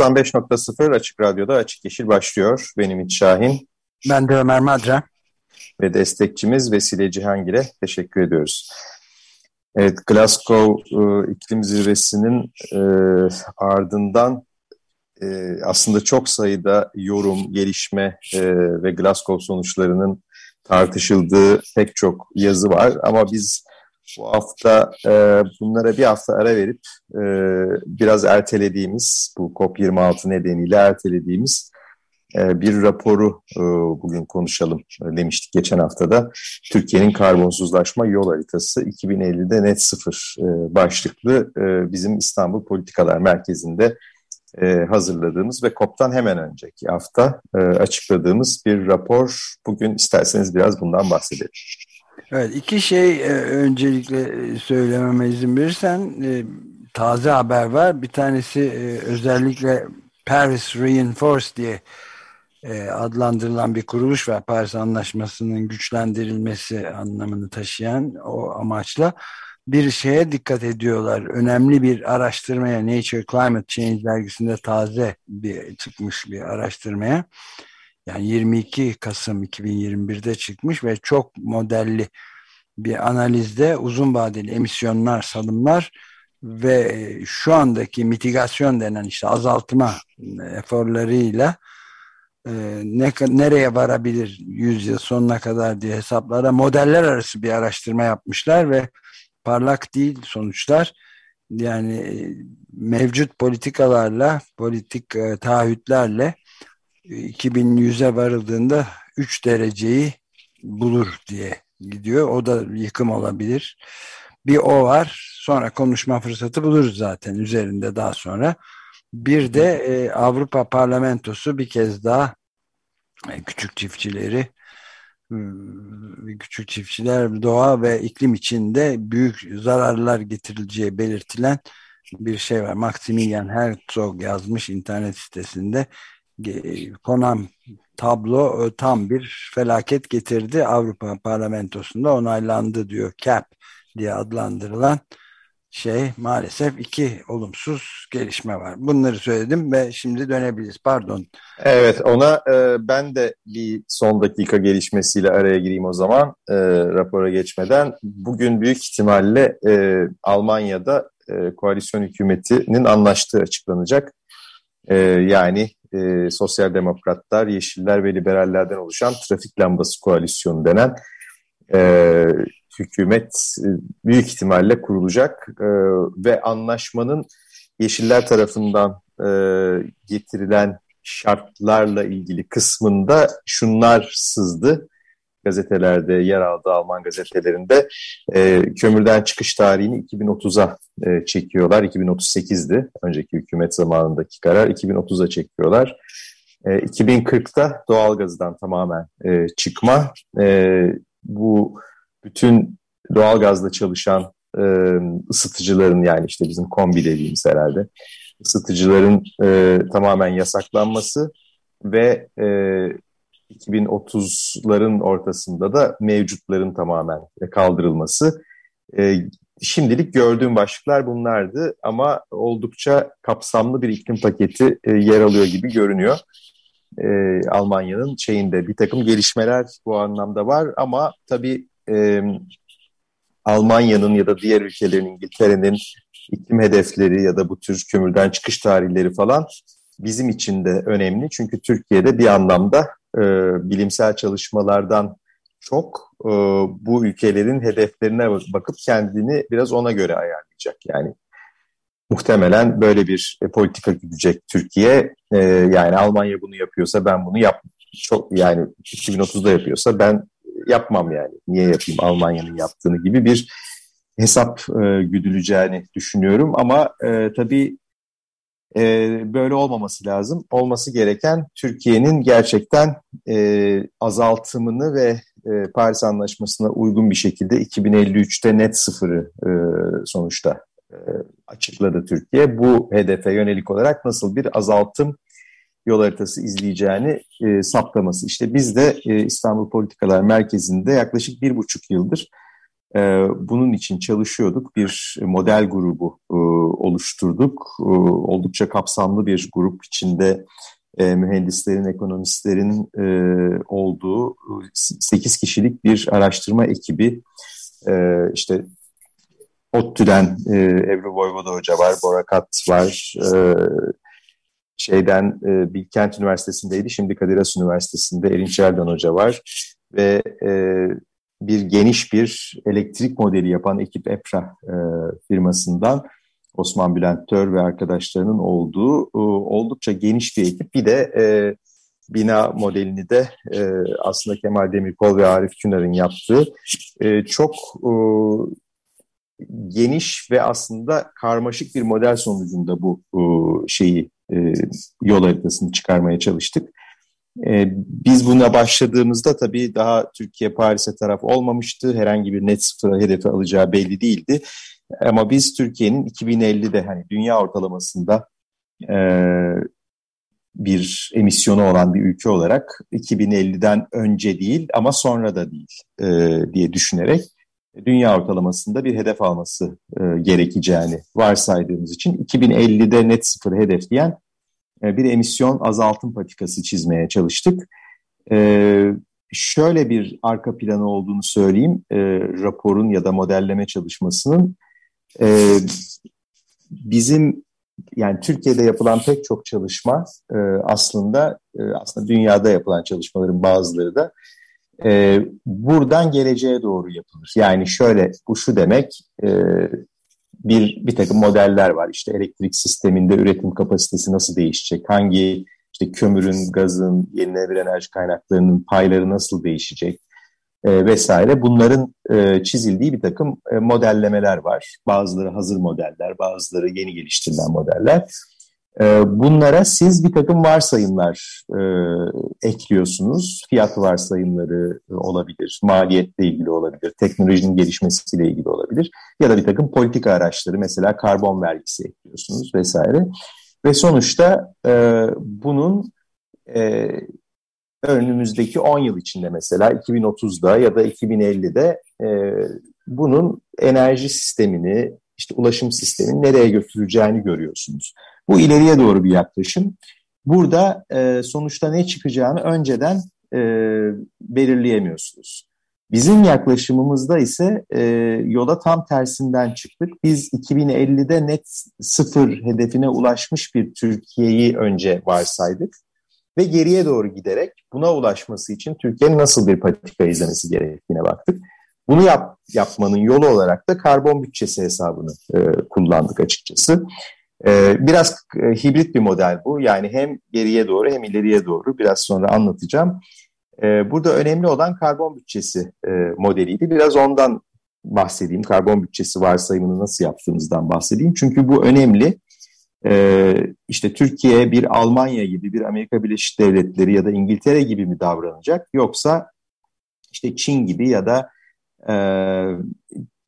...95.0 Açık Radyo'da Açık Yeşil başlıyor. Benim İç Şahin. Ben de Ömer Madra. Ve destekçimiz Vesile Cihangir'e teşekkür ediyoruz. Evet, Glasgow e, iklim zirvesinin e, ardından e, aslında çok sayıda yorum, gelişme e, ve Glasgow sonuçlarının tartışıldığı pek çok yazı var. Ama biz bu hafta e, bunlara bir hafta ara verip e, biraz ertelediğimiz, bu COP26 nedeniyle ertelediğimiz e, bir raporu e, bugün konuşalım demiştik geçen haftada. Türkiye'nin karbonsuzlaşma yol haritası 2050'de net sıfır e, başlıklı e, bizim İstanbul Politikalar Merkezi'nde e, hazırladığımız ve COP'tan hemen önceki hafta e, açıkladığımız bir rapor. Bugün isterseniz biraz bundan bahsedelim. Evet, iki şey e, öncelikle e, söylememe izin verirsen e, taze haber var. Bir tanesi özellikle Paris Reinforce diye adlandırılan bir kuruluş var. Paris Anlaşması'nın güçlendirilmesi anlamını taşıyan o amaçla bir şeye dikkat ediyorlar. Önemli bir araştırmaya Nature Climate Change dergisinde taze bir çıkmış bir araştırmaya. Yani 22 Kasım 2021'de çıkmış ve çok modelli bir analizde uzun vadeli emisyonlar, salımlar ve şu andaki mitigasyon denen işte azaltma eforlarıyla e, ne, nereye varabilir 100 yıl sonuna kadar diye hesaplara modeller arası bir araştırma yapmışlar ve parlak değil sonuçlar. Yani e, mevcut politikalarla, politik e, taahhütlerle 2100'e varıldığında 3 dereceyi bulur diye gidiyor. O da yıkım olabilir. Bir o var. Sonra konuşma fırsatı buluruz zaten üzerinde daha sonra. Bir de e, Avrupa Parlamentosu bir kez daha e, küçük çiftçileri Hmm, küçük çiftçiler doğa ve iklim içinde büyük zararlar getirileceği belirtilen bir şey var. Maximilian Herzog yazmış internet sitesinde konan tablo e, tam bir felaket getirdi. Avrupa Parlamentosu'nda onaylandı diyor CAP diye adlandırılan şey maalesef iki olumsuz gelişme var. Bunları söyledim ve şimdi dönebiliriz. Pardon. Evet ona e, ben de bir son dakika gelişmesiyle araya gireyim o zaman e, rapora geçmeden. Bugün büyük ihtimalle e, Almanya'da e, koalisyon hükümetinin anlaştığı açıklanacak. E, yani e, sosyal demokratlar, yeşiller ve liberallerden oluşan trafik lambası koalisyonu denen e, hükümet e, büyük ihtimalle kurulacak e, ve anlaşmanın Yeşiller tarafından e, getirilen şartlarla ilgili kısmında şunlar sızdı. Gazetelerde yer aldı Alman gazetelerinde. E, kömürden çıkış tarihini 2030'a e, çekiyorlar. 2038'di önceki hükümet zamanındaki karar. 2030'a çekiyorlar. E, 2040'ta doğalgazdan tamamen e, çıkma. E, bu bütün doğalgazla çalışan e, ısıtıcıların yani işte bizim kombi dediğimiz herhalde ısıtıcıların e, tamamen yasaklanması ve e, 2030'ların ortasında da mevcutların tamamen kaldırılması. E, şimdilik gördüğüm başlıklar bunlardı ama oldukça kapsamlı bir iklim paketi e, yer alıyor gibi görünüyor. E, Almanya'nın şeyinde bir takım gelişmeler bu anlamda var ama tabii Almanya'nın ya da diğer ülkelerin, İngiltere'nin iklim hedefleri ya da bu tür kömürden çıkış tarihleri falan bizim için de önemli. Çünkü Türkiye'de bir anlamda e, bilimsel çalışmalardan çok e, bu ülkelerin hedeflerine bakıp kendini biraz ona göre ayarlayacak. Yani muhtemelen böyle bir e, politika gidecek Türkiye. Yani Almanya bunu yapıyorsa ben bunu yap çok yani 2030'da yapıyorsa ben yapmam yani. Niye yapayım Almanya'nın yaptığını gibi bir hesap e, güdüleceğini düşünüyorum. Ama e, tabii e, böyle olmaması lazım. Olması gereken Türkiye'nin gerçekten e, azaltımını ve e, Paris Anlaşması'na uygun bir şekilde 2053'te net sıfırı e, sonuçta e, açıkladı Türkiye. Bu hedefe yönelik olarak nasıl bir azaltım yol haritası izleyeceğini e, saptaması. İşte biz de e, İstanbul Politikalar Merkezi'nde yaklaşık bir buçuk yıldır bunun için çalışıyorduk. Bir model grubu e, oluşturduk. E, oldukça kapsamlı bir grup içinde e, mühendislerin, ekonomistlerin olduğu 8 kişilik bir araştırma ekibi. İşte ODTÜ'den Ebru Voyvoda Hoca var, Bora Kat var, şeyden Bilkent Üniversitesi'ndeydi, şimdi Kadir Has Üniversitesi'nde Erinç Erdoğan Hoca var ve bir geniş bir elektrik modeli yapan ekip EPRA e, firmasından Osman Bülent Tör ve arkadaşlarının olduğu e, oldukça geniş bir ekip. Bir de e, bina modelini de e, aslında Kemal Demirkol ve Arif Künar'ın yaptığı e, çok e, geniş ve aslında karmaşık bir model sonucunda bu e, şeyi e, yol haritasını çıkarmaya çalıştık. E, biz buna başladığımızda tabii daha Türkiye Paris'e taraf olmamıştı. Herhangi bir net sıfır hedefi alacağı belli değildi. Ama biz Türkiye'nin 2050'de hani dünya ortalamasında e, bir emisyonu olan bir ülke olarak 2050'den önce değil ama sonra da değil e, diye düşünerek dünya ortalamasında bir hedef alması e, gerekeceğini varsaydığımız için 2050'de net sıfır hedefleyen bir emisyon azaltım patikası çizmeye çalıştık. E, şöyle bir arka planı olduğunu söyleyeyim e, raporun ya da modelleme çalışmasının. E, bizim yani Türkiye'de yapılan pek çok çalışma e, aslında e, aslında dünyada yapılan çalışmaların bazıları da e, buradan geleceğe doğru yapılır. Yani şöyle bu şu demek e, bir bir takım modeller var. İşte elektrik sisteminde üretim kapasitesi nasıl değişecek? Hangi işte kömürün, gazın, yenilenebilir enerji kaynaklarının payları nasıl değişecek? E, vesaire. Bunların e, çizildiği bir takım e, modellemeler var. Bazıları hazır modeller, bazıları yeni geliştirilen modeller. Ee, bunlara siz bir takım varsayımlar e, ekliyorsunuz. Fiyat varsayımları olabilir, maliyetle ilgili olabilir, teknolojinin gelişmesiyle ilgili olabilir. Ya da bir takım politika araçları, mesela karbon vergisi ekliyorsunuz vesaire. Ve sonuçta e, bunun e, önümüzdeki 10 yıl içinde mesela 2030'da ya da 2050'de e, bunun enerji sistemini, işte ulaşım sistemini nereye götüreceğini görüyorsunuz. Bu ileriye doğru bir yaklaşım. Burada e, sonuçta ne çıkacağını önceden e, belirleyemiyorsunuz. Bizim yaklaşımımızda ise e, yola tam tersinden çıktık. Biz 2050'de net sıfır hedefine ulaşmış bir Türkiye'yi önce varsaydık. Ve geriye doğru giderek buna ulaşması için Türkiye'nin nasıl bir politika izlemesi gerektiğine baktık. Bunu yap, yapmanın yolu olarak da karbon bütçesi hesabını e, kullandık açıkçası. E, biraz e, hibrit bir model bu. Yani hem geriye doğru hem ileriye doğru biraz sonra anlatacağım. E, burada önemli olan karbon bütçesi e, modeliydi. Biraz ondan bahsedeyim. Karbon bütçesi varsayımını nasıl yaptığımızdan bahsedeyim. Çünkü bu önemli. E, işte Türkiye bir Almanya gibi, bir Amerika Birleşik Devletleri ya da İngiltere gibi mi davranacak? Yoksa işte Çin gibi ya da e,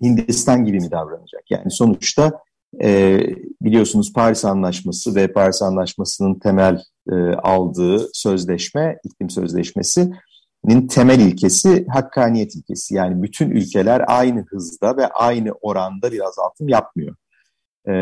Hindistan gibi mi davranacak? Yani sonuçta e, biliyorsunuz Paris Anlaşması ve Paris Anlaşması'nın temel e, aldığı sözleşme, iklim sözleşmesinin temel ilkesi hakkaniyet ilkesi. Yani bütün ülkeler aynı hızda ve aynı oranda bir azaltım yapmıyor e,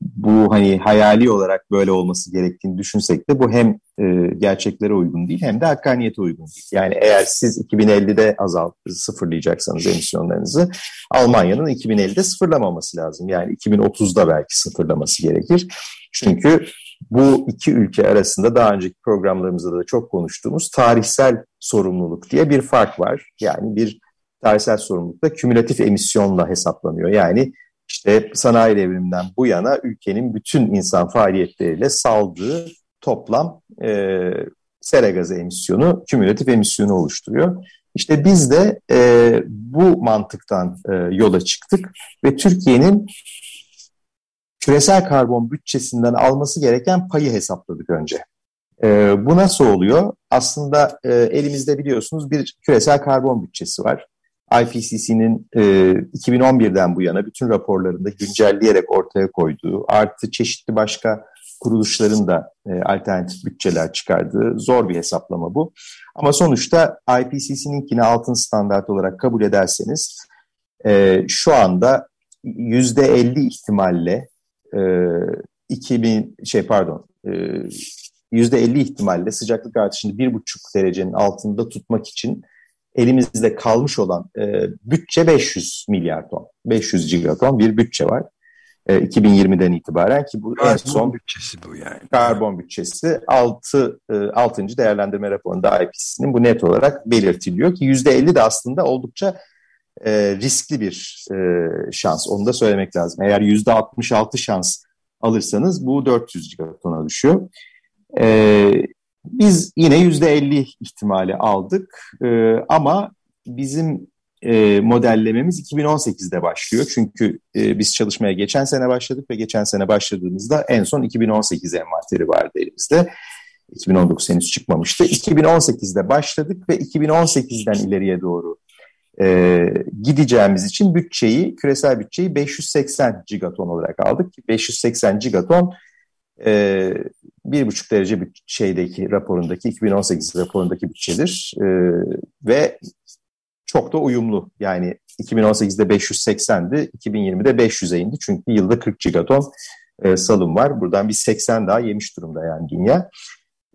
bu hani hayali olarak böyle olması gerektiğini düşünsek de bu hem e, gerçeklere uygun değil hem de hakkaniyete uygun değil. Yani eğer siz 2050'de azalt sıfırlayacaksanız emisyonlarınızı Almanya'nın 2050'de sıfırlamaması lazım. Yani 2030'da belki sıfırlaması gerekir. Çünkü bu iki ülke arasında daha önceki programlarımızda da çok konuştuğumuz tarihsel sorumluluk diye bir fark var. Yani bir tarihsel sorumluluk da kümülatif emisyonla hesaplanıyor. Yani işte sanayi devriminden bu yana ülkenin bütün insan faaliyetleriyle saldığı toplam e, sera gazı emisyonu, kümülatif emisyonu oluşturuyor. İşte biz de e, bu mantıktan e, yola çıktık ve Türkiye'nin küresel karbon bütçesinden alması gereken payı hesapladık önce. E, bu nasıl oluyor? Aslında e, elimizde biliyorsunuz bir küresel karbon bütçesi var. IPCC'nin e, 2011'den bu yana bütün raporlarında güncelleyerek ortaya koyduğu, artı çeşitli başka kuruluşların da e, alternatif bütçeler çıkardığı zor bir hesaplama bu. Ama sonuçta IPCC'ninkini altın standart olarak kabul ederseniz e, şu anda %50 ihtimalle e, 2000 şey pardon e, %50 ihtimalle sıcaklık artışını 1,5 derecenin altında tutmak için elimizde kalmış olan e, bütçe 500 milyar ton. 500 gigaton bir bütçe var. E, 2020'den itibaren ki bu karbon en son bütçesi bu yani. Karbon bütçesi 6. E, 6. değerlendirme raporunda IPCC'nin bu net olarak belirtiliyor ki %50 de aslında oldukça e, riskli bir e, şans. Onu da söylemek lazım. Eğer %66 şans alırsanız bu 400 gigatona düşüyor. E, biz yine %50 ihtimali aldık e, ama bizim e, modellememiz 2018'de başlıyor. Çünkü e, biz çalışmaya geçen sene başladık ve geçen sene başladığımızda en son 2018 envanteri vardı elimizde. 2019 henüz çıkmamıştı. 2018'de başladık ve 2018'den ileriye doğru e, gideceğimiz için bütçeyi, küresel bütçeyi 580 gigaton olarak aldık. 580 gigaton e, bir buçuk derece şeydeki raporundaki 2018 raporundaki bütçedir e, ve çok da uyumlu. Yani 2018'de 580'di, 2020'de 500'e indi çünkü yılda 40 gigaton e, salım var. Buradan bir 80 daha yemiş durumda yani dünya.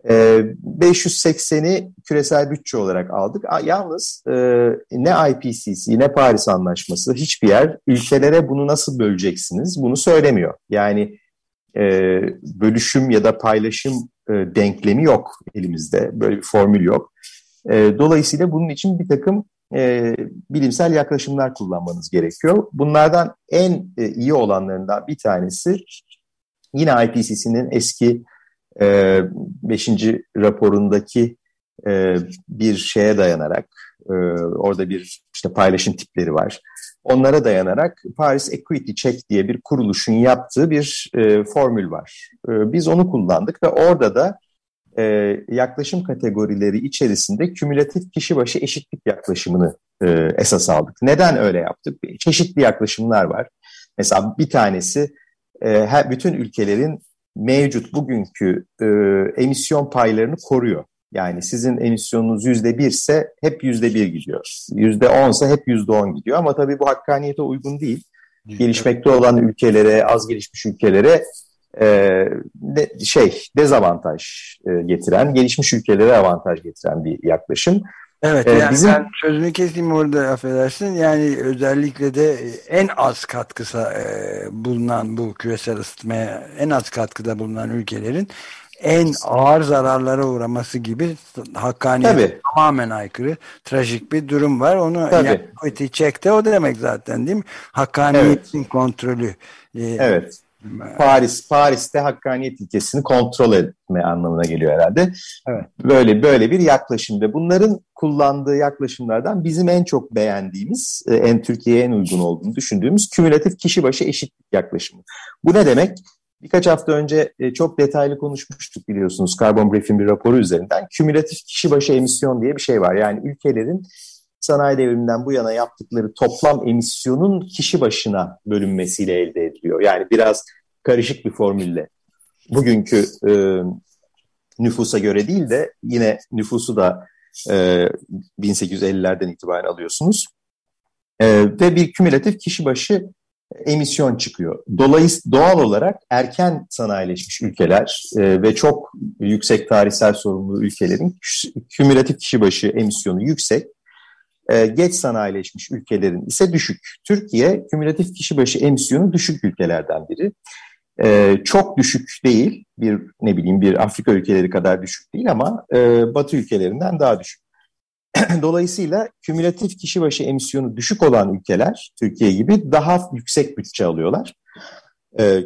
E, 580'i küresel bütçe olarak aldık. Yalnız e, ne IPCC ne Paris Anlaşması hiçbir yer ülkelere bunu nasıl böleceksiniz bunu söylemiyor. Yani e, bölüşüm ya da paylaşım e, denklemi yok elimizde. Böyle bir formül yok. E, dolayısıyla bunun için bir takım e, bilimsel yaklaşımlar kullanmanız gerekiyor. Bunlardan en e, iyi olanlarından bir tanesi yine IPCC'nin eski 5. E, raporundaki e, bir şeye dayanarak, e, orada bir işte paylaşım tipleri var. Onlara dayanarak Paris Equity Check diye bir kuruluşun yaptığı bir e, formül var. E, biz onu kullandık ve orada da e, yaklaşım kategorileri içerisinde kümülatif kişi başı eşitlik yaklaşımını e, esas aldık. Neden öyle yaptık? Çeşitli yaklaşımlar var. Mesela bir tanesi e, her, bütün ülkelerin mevcut bugünkü e, emisyon paylarını koruyor. Yani sizin emisyonunuz yüzde bir ise hep yüzde bir gidiyor. Yüzde on ise hep yüzde on gidiyor. Ama tabii bu hakkaniyete uygun değil. Gelişmekte olan ülkelere, az gelişmiş ülkelere e, de, şey dezavantaj e, getiren, gelişmiş ülkelere avantaj getiren bir yaklaşım. Evet, ee, yani bizim... ben sözünü keseyim orada affedersin. Yani özellikle de en az katkısa e, bulunan bu küresel ısıtmaya en az katkıda bulunan ülkelerin en ağır zararlara uğraması gibi hakkaniyete tamamen aykırı trajik bir durum var. Onu equity check'te o demek zaten değil mi? Hakkaniyetin evet. kontrolü. Ee, evet. Paris Paris'te hakkaniyet ilkesini kontrol etme anlamına geliyor herhalde. Evet. Böyle böyle bir yaklaşım ve bunların kullandığı yaklaşımlardan bizim en çok beğendiğimiz, e, en Türkiye'ye en uygun olduğunu düşündüğümüz kümülatif kişi başı eşitlik yaklaşımı. Bu ne demek? Birkaç hafta önce e, çok detaylı konuşmuştuk biliyorsunuz Carbon Brief'in bir raporu üzerinden. Kümülatif kişi başı emisyon diye bir şey var. Yani ülkelerin sanayi devriminden bu yana yaptıkları toplam emisyonun kişi başına bölünmesiyle elde ediliyor. Yani biraz karışık bir formülle. Bugünkü e, nüfusa göre değil de yine nüfusu da e, 1850'lerden itibaren alıyorsunuz. E, ve bir kümülatif kişi başı emisyon çıkıyor. Dolayısıyla doğal olarak erken sanayileşmiş ülkeler e, ve çok yüksek tarihsel sorumlu ülkelerin kümülatif kişi başı emisyonu yüksek e, geç sanayileşmiş ülkelerin ise düşük. Türkiye kümülatif kişi başı emisyonu düşük ülkelerden biri. E, çok düşük değil, bir ne bileyim bir Afrika ülkeleri kadar düşük değil ama e, Batı ülkelerinden daha düşük. Dolayısıyla kümülatif kişi başı emisyonu düşük olan ülkeler, Türkiye gibi daha yüksek bütçe alıyorlar.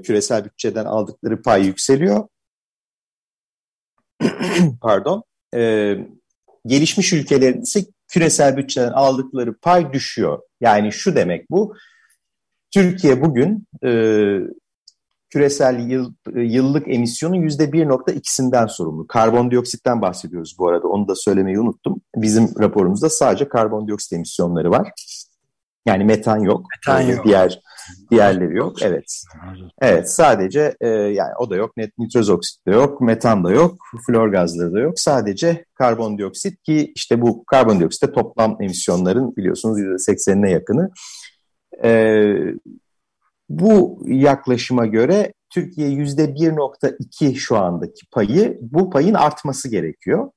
küresel bütçeden aldıkları pay yükseliyor. Pardon. gelişmiş ülkelerin ise küresel bütçeden aldıkları pay düşüyor. Yani şu demek bu, Türkiye bugün e, küresel yıl, yıllık emisyonun yüzde 1.2'sinden sorumlu. Karbondioksitten bahsediyoruz bu arada, onu da söylemeyi unuttum. Bizim raporumuzda sadece karbondioksit emisyonları var. Yani metan yok. Metan yok. Diğer diğerleri yok. Evet. Evet sadece e, yani o da yok. Net nitroz oksit de yok. Metan da yok. Flor gazları da yok. Sadece karbondioksit ki işte bu karbondioksitte toplam emisyonların biliyorsunuz %80'ine yakını. E, bu yaklaşıma göre Türkiye %1.2 şu andaki payı bu payın artması gerekiyor.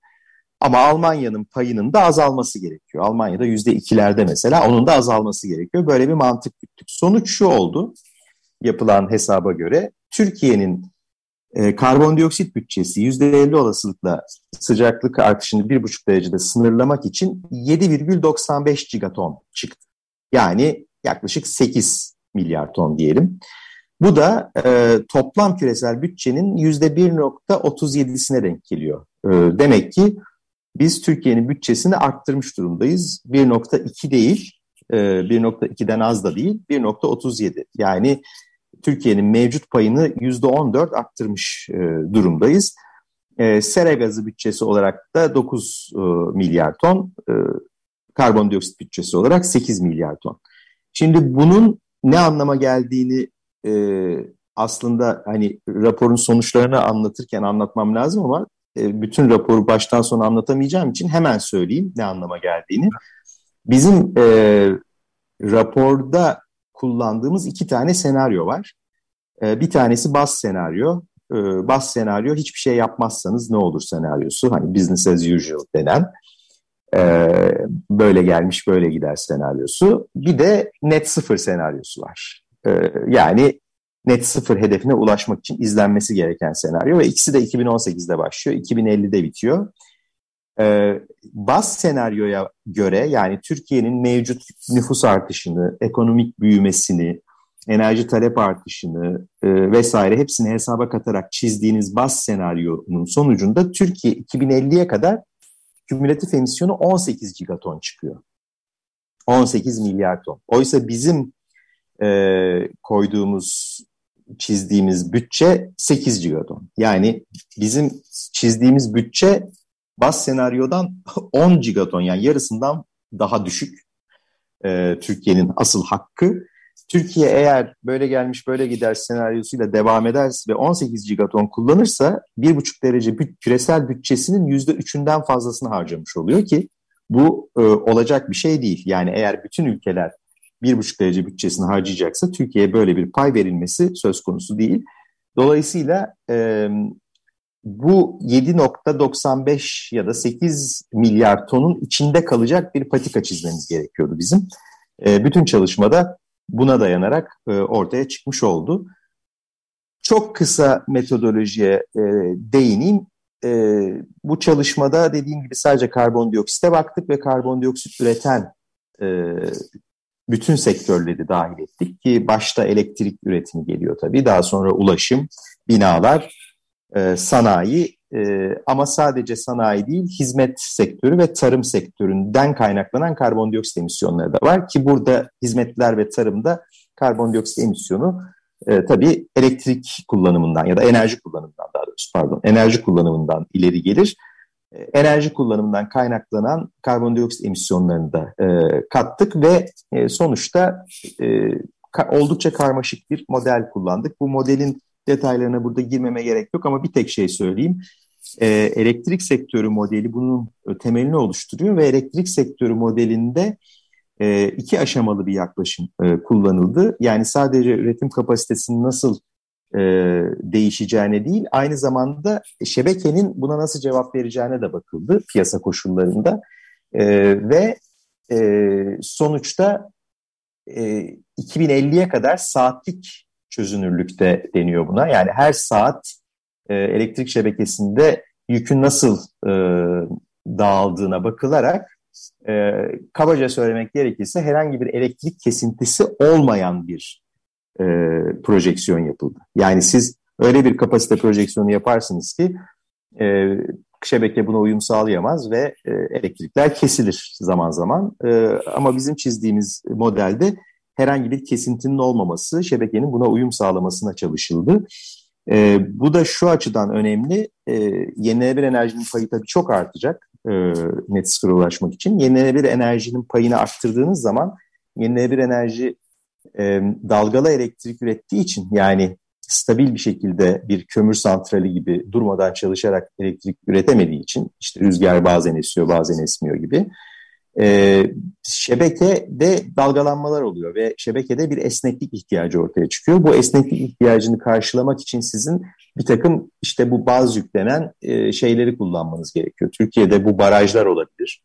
Ama Almanya'nın payının da azalması gerekiyor. Almanya'da yüzde ikilerde mesela onun da azalması gerekiyor. Böyle bir mantık güttük. Sonuç şu oldu yapılan hesaba göre. Türkiye'nin e, karbondioksit bütçesi yüzde elli olasılıkla sıcaklık artışını bir buçuk derecede sınırlamak için 7,95 gigaton çıktı. Yani yaklaşık 8 milyar ton diyelim. Bu da e, toplam küresel bütçenin yüzde 1.37'sine denk geliyor. E, demek ki biz Türkiye'nin bütçesini arttırmış durumdayız. 1.2 değil, 1.2'den e, az da değil, 1.37. Yani Türkiye'nin mevcut payını %14 arttırmış e, durumdayız. E, sera gazı bütçesi olarak da 9 milyar ton, karbondioksit bütçesi olarak 8 milyar ton. Şimdi bunun ne anlama geldiğini aslında hani raporun sonuçlarını anlatırken anlatmam lazım ama e, bütün raporu baştan sona anlatamayacağım için hemen söyleyeyim ne anlama geldiğini. Bizim e, raporda kullandığımız iki tane senaryo var. E, bir tanesi bas senaryo. E, bas senaryo hiçbir şey yapmazsanız ne olur senaryosu. Hani business as usual denen. E, böyle gelmiş böyle gider senaryosu. Bir de net sıfır senaryosu var. E, yani net sıfır hedefine ulaşmak için izlenmesi gereken senaryo ve ikisi de 2018'de başlıyor, 2050'de bitiyor. Ee, baz senaryoya göre yani Türkiye'nin mevcut nüfus artışını, ekonomik büyümesini, enerji talep artışını e, vesaire hepsini hesaba katarak çizdiğiniz baz senaryonun sonucunda Türkiye 2050'ye kadar kümülatif emisyonu 18 gigaton çıkıyor. 18 milyar ton. Oysa bizim e, koyduğumuz çizdiğimiz bütçe 8 gigaton. Yani bizim çizdiğimiz bütçe bas senaryodan 10 gigaton yani yarısından daha düşük e, Türkiye'nin asıl hakkı. Türkiye eğer böyle gelmiş böyle gider senaryosuyla devam ederse ve 18 gigaton kullanırsa 1,5 derece büt, küresel bütçesinin %3'ünden fazlasını harcamış oluyor ki bu e, olacak bir şey değil. Yani eğer bütün ülkeler bir buçuk derece bütçesini harcayacaksa Türkiye'ye böyle bir pay verilmesi söz konusu değil. Dolayısıyla e, bu 7.95 ya da 8 milyar tonun içinde kalacak bir patika çizmemiz gerekiyordu bizim. E, bütün çalışmada buna dayanarak e, ortaya çıkmış oldu. Çok kısa metodolojiye e, değineyim. E, bu çalışmada dediğim gibi sadece karbondioksite baktık ve karbondioksit üreten e, bütün sektörleri dahil ettik ki başta elektrik üretimi geliyor tabii. Daha sonra ulaşım, binalar, e, sanayi e, ama sadece sanayi değil hizmet sektörü ve tarım sektöründen kaynaklanan karbondioksit emisyonları da var ki burada hizmetler ve tarımda karbondioksit emisyonu e, tabii elektrik kullanımından ya da enerji kullanımından daha doğrusu pardon enerji kullanımından ileri gelir. E, enerji kullanımından kaynaklanan karbondioksit emisyonlarını da e, kattık ve e, sonuçta e, ka oldukça karmaşık bir model kullandık. Bu modelin detaylarına burada girmeme gerek yok ama bir tek şey söyleyeyim. E, elektrik sektörü modeli bunun temelini oluşturuyor ve elektrik sektörü modelinde e, iki aşamalı bir yaklaşım e, kullanıldı. Yani sadece üretim kapasitesini nasıl e, değişeceğine değil, aynı zamanda şebekenin buna nasıl cevap vereceğine de bakıldı piyasa koşullarında. E, ve e, sonuçta e, 2050'ye kadar saatlik çözünürlükte deniyor buna. Yani her saat e, elektrik şebekesinde yükün nasıl e, dağıldığına bakılarak e, kabaca söylemek gerekirse herhangi bir elektrik kesintisi olmayan bir e, projeksiyon yapıldı. Yani siz öyle bir kapasite projeksiyonu yaparsınız ki e, şebeke buna uyum sağlayamaz ve e, elektrikler kesilir zaman zaman. E, ama bizim çizdiğimiz modelde herhangi bir kesintinin olmaması, şebekenin buna uyum sağlamasına çalışıldı. E, bu da şu açıdan önemli, e, yenilenebilir enerjinin payı tabii çok artacak e, net sıfıra ulaşmak için. Yenilenebilir enerjinin payını arttırdığınız zaman yenilenebilir enerji e, dalgalı elektrik ürettiği için yani stabil bir şekilde bir kömür santrali gibi durmadan çalışarak elektrik üretemediği için işte rüzgar bazen esiyor bazen esmiyor gibi e, şebekede dalgalanmalar oluyor ve şebekede bir esneklik ihtiyacı ortaya çıkıyor. Bu esneklik ihtiyacını karşılamak için sizin bir takım işte bu baz yüklenen e, şeyleri kullanmanız gerekiyor. Türkiye'de bu barajlar olabilir,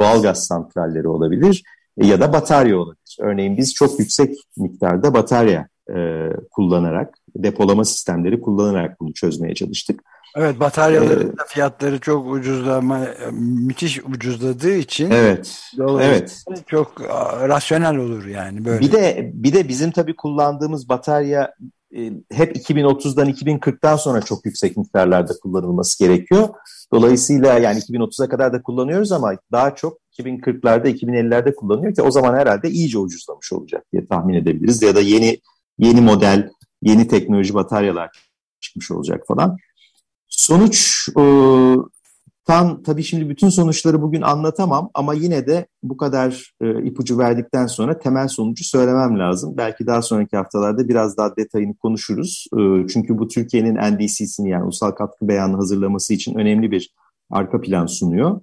doğalgaz santralleri olabilir e, ya da batarya olabilir. Örneğin biz çok yüksek miktarda batarya e, kullanarak, depolama sistemleri kullanarak bunu çözmeye çalıştık. Evet bataryaların ee, fiyatları çok ucuzlama, müthiş ucuzladığı için evet, evet. çok rasyonel olur yani böyle. Bir de bir de bizim tabii kullandığımız batarya e, hep 2030'dan 2040'tan sonra çok yüksek miktarlarda kullanılması gerekiyor. Dolayısıyla yani 2030'a kadar da kullanıyoruz ama daha çok 2040'larda 2050'lerde kullanıyor ki o zaman herhalde iyice ucuzlamış olacak diye tahmin edebiliriz. Ya da yeni yeni model, yeni teknoloji bataryalar çıkmış olacak falan. Sonuç e, tam tabii şimdi bütün sonuçları bugün anlatamam ama yine de bu kadar e, ipucu verdikten sonra temel sonucu söylemem lazım. Belki daha sonraki haftalarda biraz daha detayını konuşuruz. E, çünkü bu Türkiye'nin NDC'sini yani ulusal katkı beyanı hazırlaması için önemli bir arka plan sunuyor.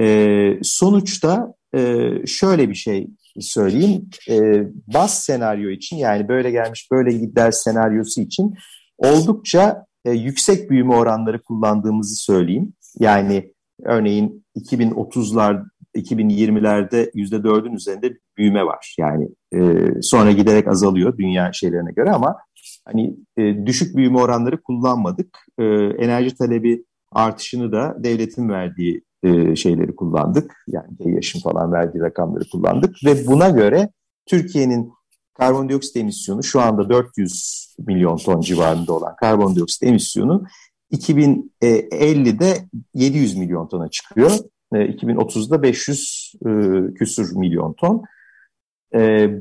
E, sonuçta e, şöyle bir şey söyleyeyim. E, bas senaryo için yani böyle gelmiş böyle gider senaryosu için oldukça e, yüksek büyüme oranları kullandığımızı söyleyeyim. Yani örneğin 2030'lar 2020'lerde %4'ün üzerinde büyüme var. Yani e, sonra giderek azalıyor dünya şeylerine göre ama hani e, düşük büyüme oranları kullanmadık. E, enerji talebi artışını da devletin verdiği e, şeyleri kullandık. Yani yaşın falan verdiği rakamları kullandık ve buna göre Türkiye'nin karbondioksit emisyonu şu anda 400 milyon ton civarında olan karbondioksit emisyonu 2050'de 700 milyon tona çıkıyor. 2030'da e, 500 e, küsür milyon ton.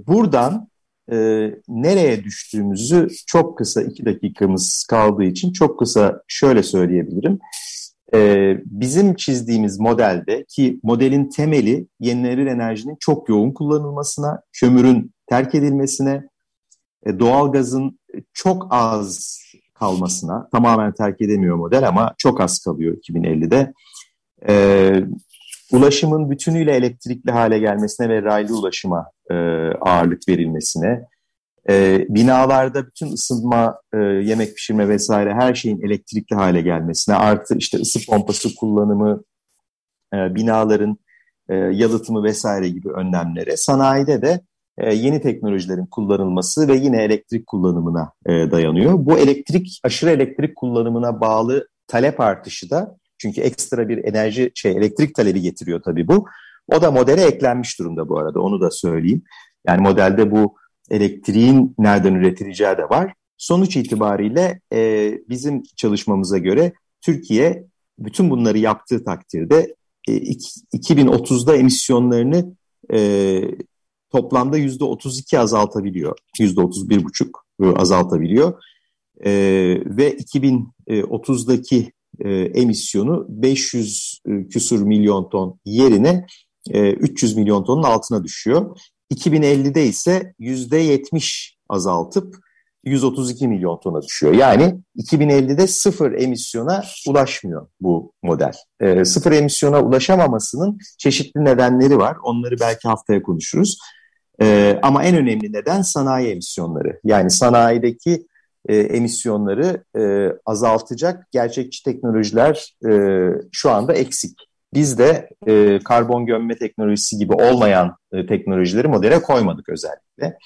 Buradan nereye düştüğümüzü çok kısa iki dakikamız kaldığı için çok kısa şöyle söyleyebilirim. Bizim çizdiğimiz modelde ki modelin temeli yenilenebilir enerjinin çok yoğun kullanılmasına, kömürün terk edilmesine, e, doğalgazın çok az kalmasına, tamamen terk edemiyor model ama çok az kalıyor 2050'de. E, ulaşımın bütünüyle elektrikli hale gelmesine ve raylı ulaşıma e, ağırlık verilmesine, e, binalarda bütün ısınma, e, yemek pişirme vesaire her şeyin elektrikli hale gelmesine, artı işte ısı pompası kullanımı, e, binaların e, yalıtımı vesaire gibi önlemlere, sanayide de e, yeni teknolojilerin kullanılması ve yine elektrik kullanımına e, dayanıyor. Bu elektrik, aşırı elektrik kullanımına bağlı talep artışı da çünkü ekstra bir enerji, şey elektrik talebi getiriyor tabii bu. O da modele eklenmiş durumda bu arada, onu da söyleyeyim. Yani modelde bu elektriğin nereden üretileceği de var. Sonuç itibariyle e, bizim çalışmamıza göre Türkiye bütün bunları yaptığı takdirde e, 2030'da emisyonlarını e, toplamda yüzde 32 azaltabiliyor. Yüzde 31 buçuk e, azaltabiliyor. E, ve 2030'daki e, emisyonu 500 e, küsur milyon ton yerine e, 300 milyon tonun altına düşüyor. 2050'de ise yüzde 70 azaltıp 132 milyon tona düşüyor. Yani 2050'de sıfır emisyona ulaşmıyor bu model. E, sıfır emisyona ulaşamamasının çeşitli nedenleri var. Onları belki haftaya konuşuruz. E, ama en önemli neden sanayi emisyonları. Yani sanayideki e, emisyonları e, azaltacak gerçekçi teknolojiler e, şu anda eksik. Biz de e, karbon gömme teknolojisi gibi olmayan e, teknolojileri modele koymadık özellikle.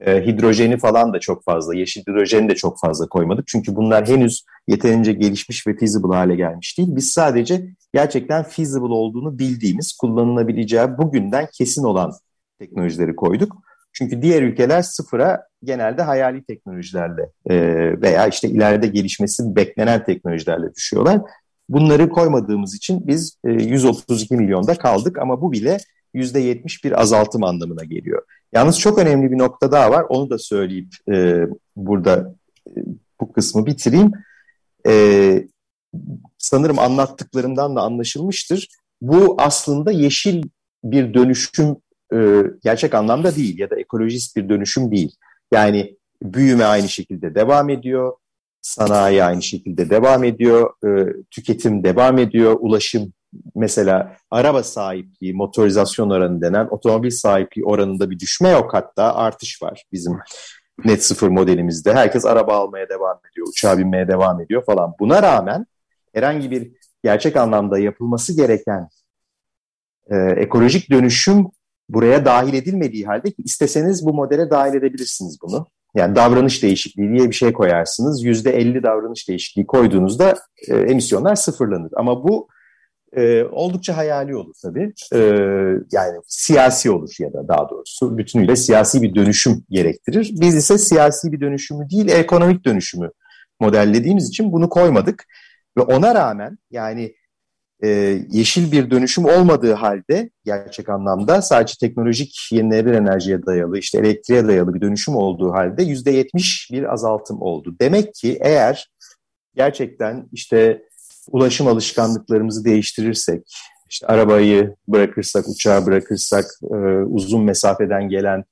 E, hidrojeni falan da çok fazla, yeşil hidrojeni de çok fazla koymadık. Çünkü bunlar henüz yeterince gelişmiş ve feasible hale gelmiş değil. Biz sadece gerçekten feasible olduğunu bildiğimiz, kullanılabileceği bugünden kesin olan teknolojileri koyduk. Çünkü diğer ülkeler sıfıra genelde hayali teknolojilerle e, veya işte ileride gelişmesi beklenen teknolojilerle düşüyorlar. Bunları koymadığımız için biz 132 milyonda kaldık ama bu bile %70 bir azaltım anlamına geliyor. Yalnız çok önemli bir nokta daha var. Onu da söyleyip burada bu kısmı bitireyim. Sanırım anlattıklarımdan da anlaşılmıştır. Bu aslında yeşil bir dönüşüm gerçek anlamda değil ya da ekolojist bir dönüşüm değil. Yani büyüme aynı şekilde devam ediyor, sanayi aynı şekilde devam ediyor, e, tüketim devam ediyor, ulaşım mesela araba sahipliği, motorizasyon oranı denen otomobil sahipliği oranında bir düşme yok hatta artış var bizim net sıfır modelimizde. Herkes araba almaya devam ediyor, uçağa binmeye devam ediyor falan. Buna rağmen herhangi bir gerçek anlamda yapılması gereken e, ekolojik dönüşüm buraya dahil edilmediği halde ki isteseniz bu modele dahil edebilirsiniz bunu. Yani davranış değişikliği diye bir şey koyarsınız. Yüzde elli davranış değişikliği koyduğunuzda e, emisyonlar sıfırlanır. Ama bu e, oldukça hayali olur tabii. E, yani siyasi olur ya da daha doğrusu bütünüyle siyasi bir dönüşüm gerektirir. Biz ise siyasi bir dönüşümü değil ekonomik dönüşümü modellediğimiz için bunu koymadık. Ve ona rağmen yani e, yeşil bir dönüşüm olmadığı halde gerçek anlamda sadece teknolojik yenilenebilir enerjiye dayalı, işte elektriğe dayalı bir dönüşüm olduğu halde yüzde yetmiş bir azaltım oldu. Demek ki eğer gerçekten işte ulaşım alışkanlıklarımızı değiştirirsek, işte arabayı bırakırsak, uçağı bırakırsak, e, uzun mesafeden gelen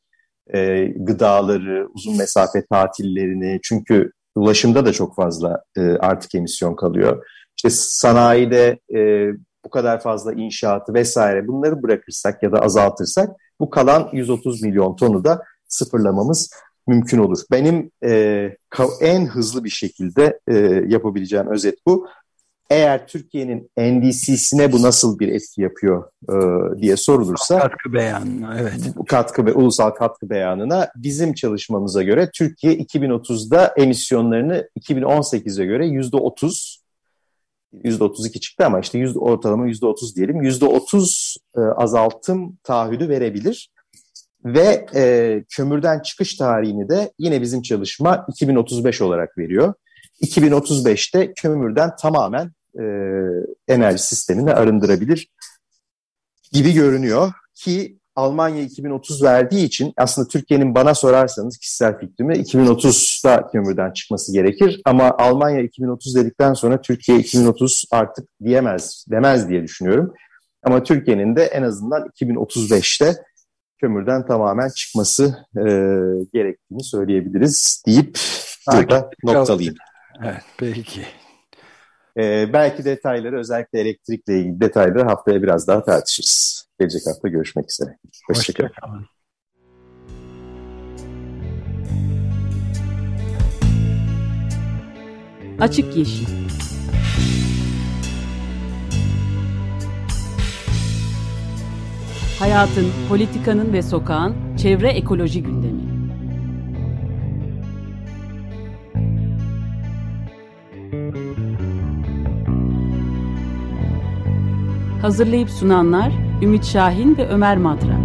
e, gıdaları, uzun mesafe tatillerini, çünkü ulaşımda da çok fazla e, artık emisyon kalıyor işte sanayide e, bu kadar fazla inşaatı vesaire bunları bırakırsak ya da azaltırsak bu kalan 130 milyon tonu da sıfırlamamız mümkün olur. Benim e, en hızlı bir şekilde e, yapabileceğim özet bu. Eğer Türkiye'nin NDC'sine bu nasıl bir etki yapıyor e, diye sorulursa katkı beyanı evet. Bu katkı ve ulusal katkı beyanına bizim çalışmamıza göre Türkiye 2030'da emisyonlarını 2018'e göre %30 %32 çıktı ama işte yüzde, ortalama %30 diyelim. %30 e, azaltım taahhüdü verebilir. Ve e, kömürden çıkış tarihini de yine bizim çalışma 2035 olarak veriyor. 2035'te kömürden tamamen e, enerji sistemini arındırabilir gibi görünüyor ki Almanya 2030 verdiği için aslında Türkiye'nin bana sorarsanız kişisel fikrimi 2030'da kömürden çıkması gerekir. Ama Almanya 2030 dedikten sonra Türkiye 2030 artık diyemez, demez diye düşünüyorum. Ama Türkiye'nin de en azından 2035'te kömürden tamamen çıkması e, gerektiğini söyleyebiliriz deyip burada noktalayayım. Evet, peki. Ee, belki detayları özellikle elektrikle ilgili detayları haftaya biraz daha tartışırız. Gelecek hafta görüşmek üzere. Hoşçakalın. Hoşça Açık Yeşil Hayatın, politikanın ve sokağın çevre ekoloji gündemi. Hazırlayıp sunanlar Ümit Şahin ve Ömer Madra.